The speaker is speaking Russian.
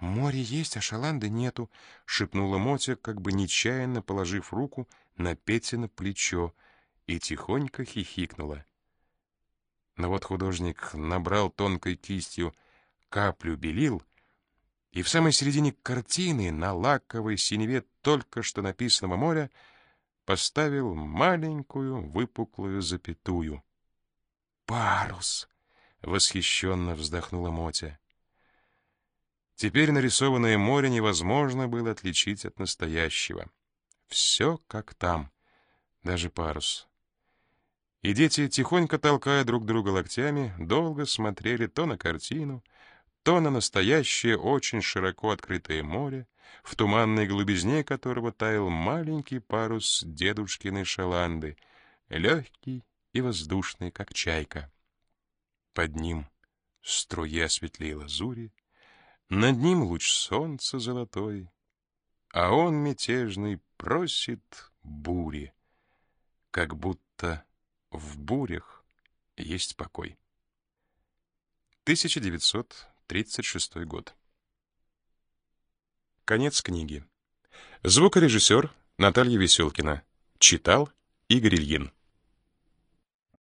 «Море есть, а шаланды нету», — шепнула Мотя, как бы нечаянно положив руку на Петино плечо, и тихонько хихикнула. Но вот художник набрал тонкой кистью каплю белил, и в самой середине картины на лаковой синеве только что написанного моря поставил маленькую выпуклую запятую. «Парус!» — восхищенно вздохнула Мотя. Теперь нарисованное море невозможно было отличить от настоящего. Все как там, даже парус. И дети, тихонько толкая друг друга локтями, долго смотрели то на картину, то на настоящее очень широко открытое море, в туманной глубизне которого таял маленький парус дедушкиной шаланды, легкий и воздушный, как чайка. Под ним струя светлей зури. Над ним луч солнца золотой, а он мятежный просит бури, как будто в бурях есть покой. 1936 год. Конец книги. Звукорежиссер Наталья Веселкина. Читал Игорь Ильин.